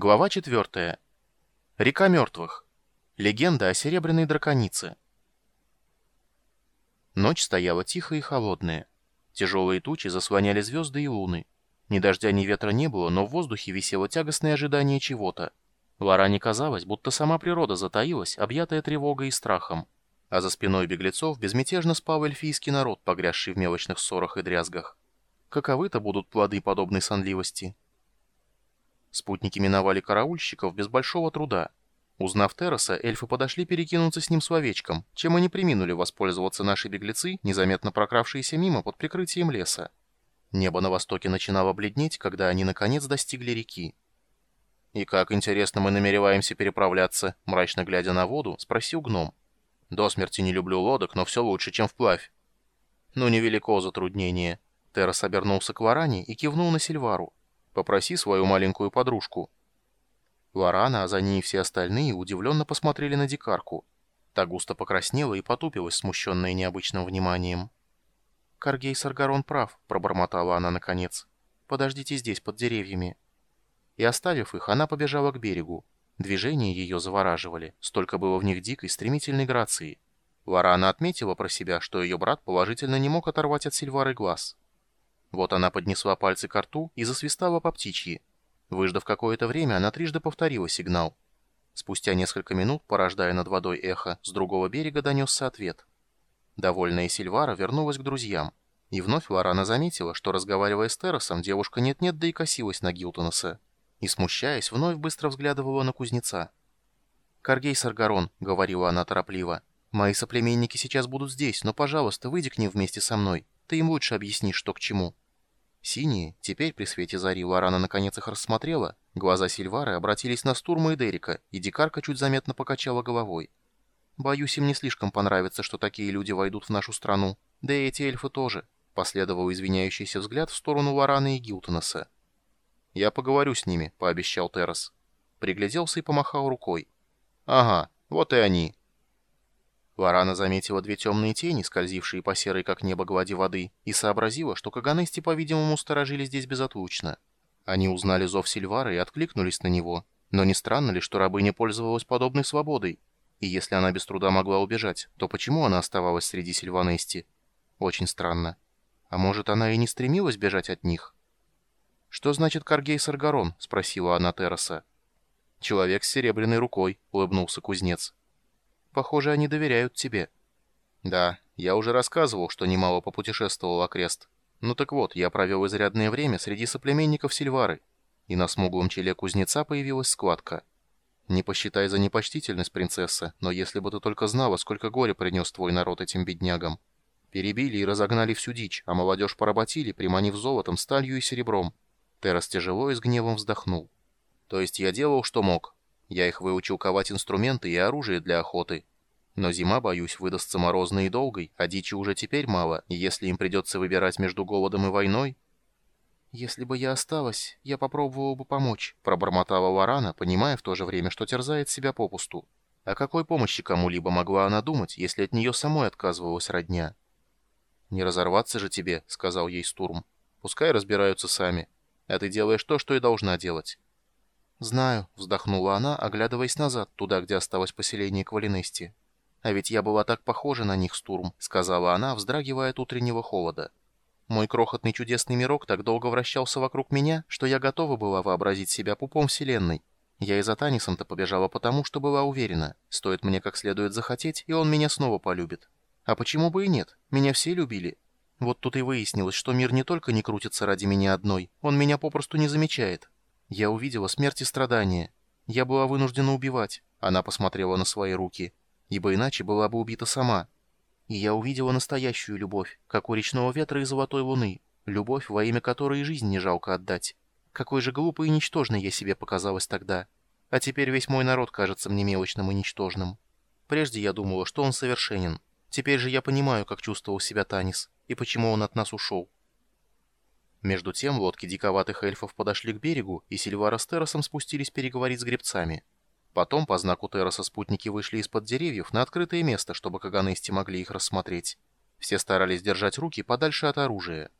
Глава 4. Река мертвых. Легенда о серебряной драконице. Ночь стояла тихая и холодная. Тяжелые тучи заслоняли звезды и луны. Ни дождя, ни ветра не было, но в воздухе висело тягостное ожидание чего-то. Лоране казалось, будто сама природа затаилась, объятая тревогой и страхом. А за спиной беглецов безмятежно спал эльфийский народ, погрязший в мелочных ссорах и дрязгах. Каковы-то будут плоды подобной сонливости? Спутники миновали караульщиков без большого труда. Узнав Терраса, эльфы подошли перекинуться с ним словечком, чем и не приминули воспользоваться наши беглецы, незаметно прокравшиеся мимо под прикрытием леса. Небо на востоке начинало бледнеть, когда они наконец достигли реки. «И как, интересно, мы намереваемся переправляться?» Мрачно глядя на воду, спросил гном. «До смерти не люблю лодок, но все лучше, чем вплавь». «Ну, невелико затруднение». Террас обернулся к Варане и кивнул на Сильвару. Попроси свою маленькую подружку». Лорана, а за ней все остальные, удивленно посмотрели на дикарку. Та густо покраснела и потупилась, смущенная необычным вниманием. «Каргей Саргарон прав», — пробормотала она наконец. «Подождите здесь, под деревьями». И оставив их, она побежала к берегу. Движения ее завораживали, столько было в них дикой, стремительной грации. Лорана отметила про себя, что ее брат положительно не мог оторвать от Сильвары глаз. Вот она поднесла пальцы к рту и засвистала по птичьи. Выждав какое-то время, она трижды повторила сигнал. Спустя несколько минут, порождая над водой эхо, с другого берега донесся ответ. Довольная Сильвара вернулась к друзьям. И вновь Лорана заметила, что, разговаривая с Террасом, девушка нет-нет, да и косилась на Гилтонаса. И, смущаясь, вновь быстро взглядывала на кузнеца. «Каргей Саргарон», — говорила она торопливо, — «мои соплеменники сейчас будут здесь, но, пожалуйста, выйди к ним вместе со мной. Ты им лучше объяснишь, что к чему». Синие, теперь при свете зари Лорана наконец их рассмотрела, глаза Сильвары обратились на Стурма и Дерека, и дикарка чуть заметно покачала головой. «Боюсь, им не слишком понравится, что такие люди войдут в нашу страну. Да и эти эльфы тоже», — последовал извиняющийся взгляд в сторону Лорана и Гилтонеса. «Я поговорю с ними», — пообещал Террас. Пригляделся и помахал рукой. «Ага, вот и они». Лорана заметила две темные тени, скользившие по серой, как небо, глади воды, и сообразила, что каганести, по-видимому, сторожили здесь безотлучно. Они узнали зов Сильвара и откликнулись на него. Но не странно ли, что рабыня пользовалась подобной свободой? И если она без труда могла убежать, то почему она оставалась среди Сильванести? Очень странно. А может, она и не стремилась бежать от них? «Что значит Каргей Саргарон?» — спросила она Терраса. «Человек с серебряной рукой», — улыбнулся кузнец. Похоже, они доверяют тебе». «Да, я уже рассказывал, что немало попутешествовал окрест. Ну так вот, я провел изрядное время среди соплеменников Сильвары, и на смуглом челе кузнеца появилась складка. Не посчитай за непочтительность, принцесса, но если бы ты только знала, сколько горя принес твой народ этим беднягам. Перебили и разогнали всю дичь, а молодежь поработили, приманив золотом, сталью и серебром. Террас тяжело и с гневом вздохнул. То есть я делал, что мог, я их выучил ковать инструменты и оружие для охоты. Но зима, боюсь, выдастся морозной и долгой, а дичи уже теперь мало, и если им придется выбирать между голодом и войной... «Если бы я осталась, я попробовала бы помочь», — пробормотала Варана, понимая в то же время, что терзает себя попусту. О какой помощи кому-либо могла она думать, если от нее самой отказывалась родня? «Не разорваться же тебе», — сказал ей Стурм. «Пускай разбираются сами. А ты делаешь то, что и должна делать. «Знаю», — вздохнула она, оглядываясь назад, туда, где осталось поселение Квалинести. «А ведь я была так похожа на них, Стурм», — сказала она, вздрагивая от утреннего холода. «Мой крохотный чудесный мирок так долго вращался вокруг меня, что я готова была вообразить себя пупом Вселенной. Я и за Танисом-то побежала потому, что была уверена, стоит мне как следует захотеть, и он меня снова полюбит. А почему бы и нет? Меня все любили. Вот тут и выяснилось, что мир не только не крутится ради меня одной, он меня попросту не замечает». Я увидела смерть и страдания. Я была вынуждена убивать. Она посмотрела на свои руки. Ибо иначе была бы убита сама. И я увидела настоящую любовь, как у речного ветра и золотой луны. Любовь, во имя которой жизнь не жалко отдать. Какой же глупой и ничтожной я себе показалась тогда. А теперь весь мой народ кажется мне мелочным и ничтожным. Прежде я думала, что он совершенен. Теперь же я понимаю, как чувствовал себя Танис, и почему он от нас ушел. Между тем лодки диковатых эльфов подошли к берегу, и Сильвара с Террасом спустились переговорить с гребцами. Потом по знаку Терраса спутники вышли из-под деревьев на открытое место, чтобы каганести могли их рассмотреть. Все старались держать руки подальше от оружия.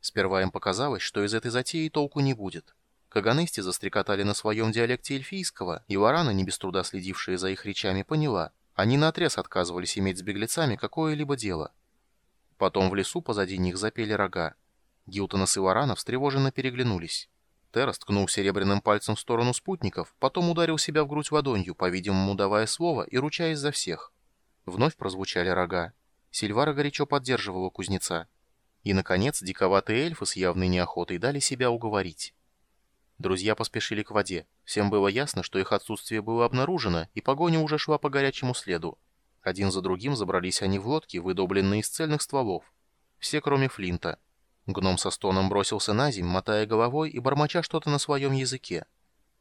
Сперва им показалось, что из этой затеи толку не будет. Каганести застрекотали на своем диалекте эльфийского, и Варана, не без труда следившая за их речами, поняла. Они наотрез отказывались иметь с беглецами какое-либо дело. Потом в лесу позади них запели рога. Гилтонос и Варана встревоженно переглянулись. Террас ткнул серебряным пальцем в сторону спутников, потом ударил себя в грудь ладонью, по-видимому, давая слово и ручаясь за всех. Вновь прозвучали рога. Сильвара горячо поддерживала кузнеца. И, наконец, диковатые эльфы с явной неохотой дали себя уговорить. Друзья поспешили к воде. Всем было ясно, что их отсутствие было обнаружено, и погоня уже шла по горячему следу. Один за другим забрались они в лодки, выдобленные из цельных стволов. Все, кроме Флинта. Гном со стоном бросился на земь, мотая головой и бормоча что-то на своем языке.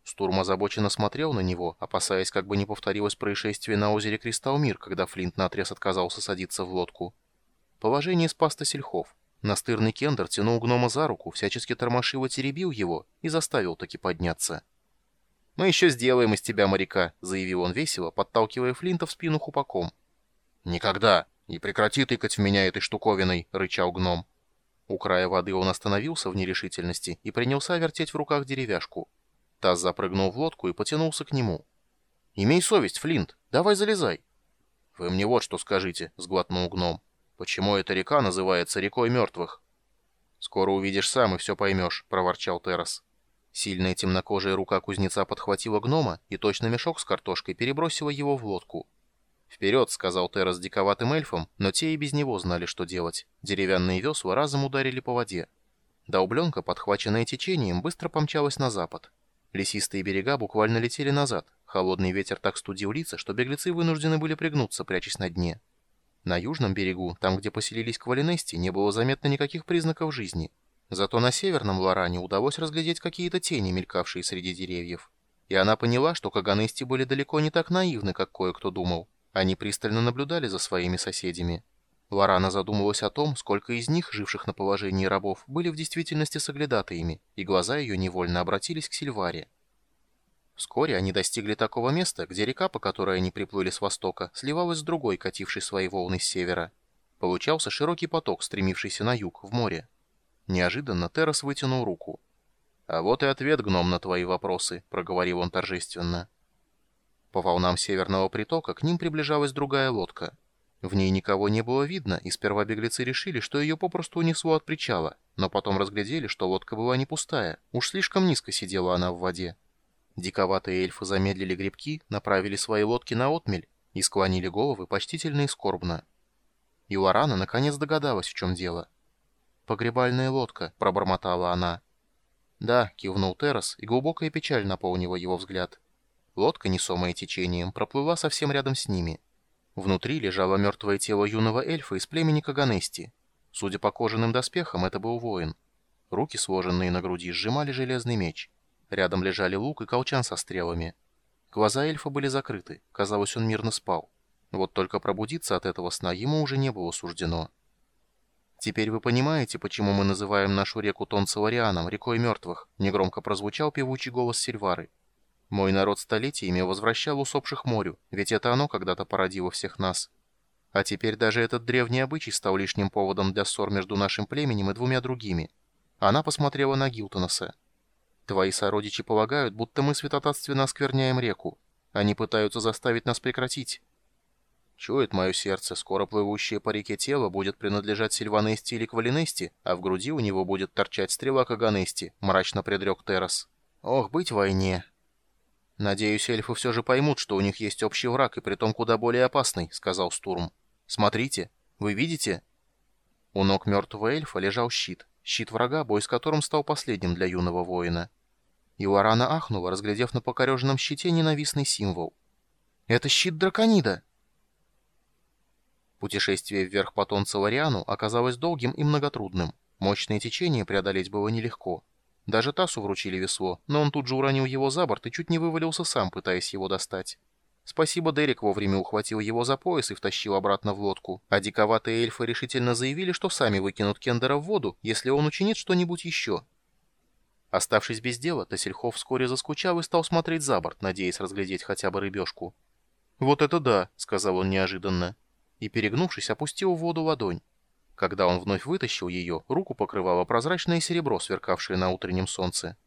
Стурм озабоченно смотрел на него, опасаясь, как бы не повторилось происшествие на озере Кристалмир, когда Флинт наотрез отказался садиться в лодку. Положение спас Тасельхов. Настырный Кендер тянул гнома за руку, всячески тормошиво теребил его и заставил таки подняться. «Мы еще сделаем из тебя моряка», — заявил он весело, подталкивая Флинта в спину хупаком. «Никогда! И прекрати тыкать в меня этой штуковиной!» — рычал гном. У края воды он остановился в нерешительности и принялся вертеть в руках деревяшку. Таз запрыгнул в лодку и потянулся к нему. «Имей совесть, Флинт, давай залезай!» «Вы мне вот что скажите», — сглотнул гном. Почему эта река называется рекой мертвых?» «Скоро увидишь сам и все поймешь», — проворчал Террас. Сильная темнокожая рука кузнеца подхватила гнома и точно мешок с картошкой перебросила его в лодку. «Вперед!» — сказал Террас диковатым эльфам, но те и без него знали, что делать. Деревянные весла разом ударили по воде. Долбленка, подхваченная течением, быстро помчалась на запад. Лесистые берега буквально летели назад. Холодный ветер так студил лица, что беглецы вынуждены были пригнуться, прячась на дне. На южном берегу, там, где поселились квалинести, не было заметно никаких признаков жизни. Зато на северном Лоране удалось разглядеть какие-то тени, мелькавшие среди деревьев. И она поняла, что каганести были далеко не так наивны, как кое-кто думал. Они пристально наблюдали за своими соседями. Лорана задумалась о том, сколько из них, живших на положении рабов, были в действительности соглядатаями, и глаза ее невольно обратились к Сильваре. Вскоре они достигли такого места, где река, по которой они приплыли с востока, сливалась с другой, катившей свои волны с севера. Получался широкий поток, стремившийся на юг, в море. Неожиданно Террас вытянул руку. «А вот и ответ, гном, на твои вопросы», — проговорил он торжественно. По волнам северного притока к ним приближалась другая лодка. В ней никого не было видно, и сперва беглецы решили, что ее попросту унесло от причала, но потом разглядели, что лодка была не пустая, уж слишком низко сидела она в воде. Диковатые эльфы замедлили грибки, направили свои лодки на отмель и склонили головы почтительно и скорбно. И Лорана наконец догадалась, в чем дело. «Погребальная лодка», — пробормотала она. «Да», — кивнул Террас, и глубокая печаль наполнила его взгляд. Лодка, несомая течением, проплыла совсем рядом с ними. Внутри лежало мертвое тело юного эльфа из племени Каганести. Судя по кожаным доспехам, это был воин. Руки, сложенные на груди, сжимали железный меч. Рядом лежали лук и колчан со стрелами. Глаза эльфа были закрыты, казалось, он мирно спал. Вот только пробудиться от этого сна ему уже не было суждено. «Теперь вы понимаете, почему мы называем нашу реку Тонцеларианом, рекой мертвых?» — негромко прозвучал певучий голос Сильвары. «Мой народ столетиями возвращал усопших морю, ведь это оно когда-то породило всех нас. А теперь даже этот древний обычай стал лишним поводом для ссор между нашим племенем и двумя другими». Она посмотрела на Гилтонаса. Твои сородичи полагают, будто мы святотатственно оскверняем реку. Они пытаются заставить нас прекратить. Чует мое сердце, скоро плывущее по реке тело будет принадлежать Сильванести или Квалинести, а в груди у него будет торчать стрела Каганести, мрачно предрек Террас. Ох, быть войне. Надеюсь, эльфы все же поймут, что у них есть общий враг, и притом куда более опасный, сказал Стурм. Смотрите, вы видите? У ног мертвого эльфа лежал щит. Щит врага, бой с которым стал последним для юного воина. Иуарана ахнула, разглядев на покореженном щите ненавистный символ. «Это щит драконида!» Путешествие вверх по Тонцелариану оказалось долгим и многотрудным. Мощное течение преодолеть было нелегко. Даже Тасу вручили весло, но он тут же уронил его за борт и чуть не вывалился сам, пытаясь его достать. Спасибо, Дерек вовремя ухватил его за пояс и втащил обратно в лодку, а диковатые эльфы решительно заявили, что сами выкинут Кендера в воду, если он учинит что-нибудь еще. Оставшись без дела, Тасельхов вскоре заскучал и стал смотреть за борт, надеясь разглядеть хотя бы рыбешку. «Вот это да!» — сказал он неожиданно. И, перегнувшись, опустил в воду ладонь. Когда он вновь вытащил ее, руку покрывало прозрачное серебро, сверкавшее на утреннем солнце.